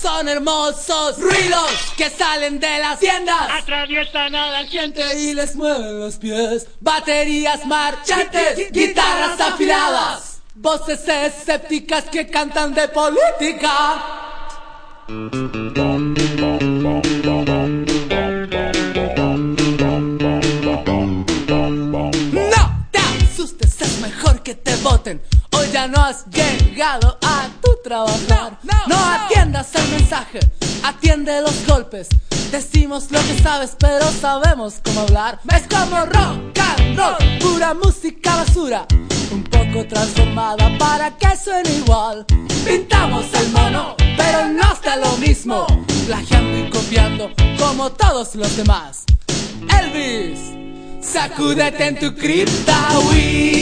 Son hermosos ruidos que salen de las tiendas. Atraviesan a la gente y les mueven los pies. Baterías marchantes, guitarras afiladas. Voces escépticas que cantan de política. No te asustes, es mejor que te voten. Hoy ya no has llegado a tu trabajar. No, atiendas el mensaje, atiende los golpes. Decimos lo que sabes, pero sabemos cómo hablar. Es como rock and roll, pura música basura. Un poco transformada para que suene igual. Pintamos el mono, pero no está lo mismo. Plagiando y copiando como todos los demás. Elvis, sacúdete en tu cripta. We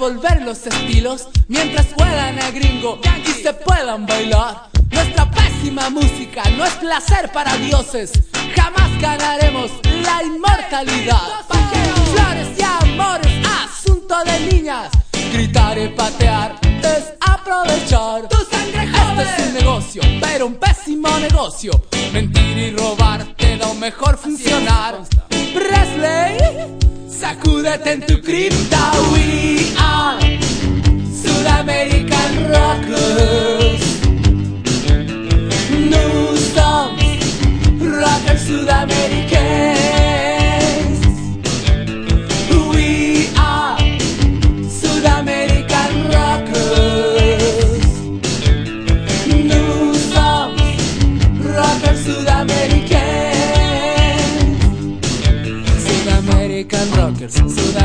revolver los estilos mientras juegan a gringo y se puedan bailar. Nuestra pésima música no es placer para dioses. Jamás ganaremos la inmortalidad. Flores y amores, asunto de niñas. Gritar y patear es aprovechar. Tu sangre Este es un negocio, pero un pésimo negocio. Mentir y robar te da un mejor funcionar. Presley, sacúdete en tu cripta.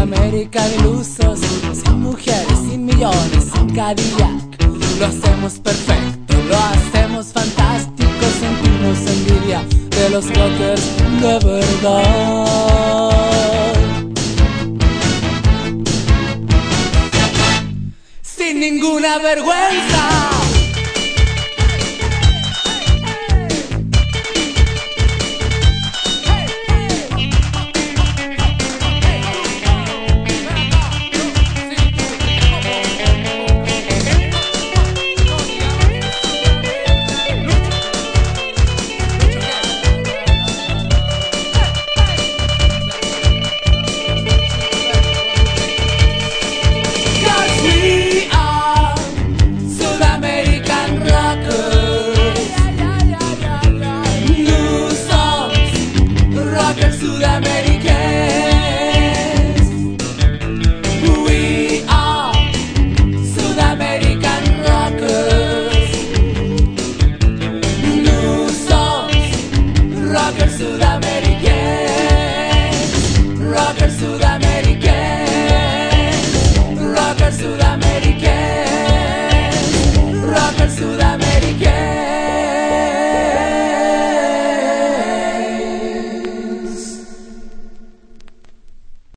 Sudamerican ilusos, sin mujeres, sin millones, sin Cadillac. Lo hacemos perfecto, lo hacemos fantástico, sentimos envidia de los rockers de verdad. Sin ninguna vergüenza.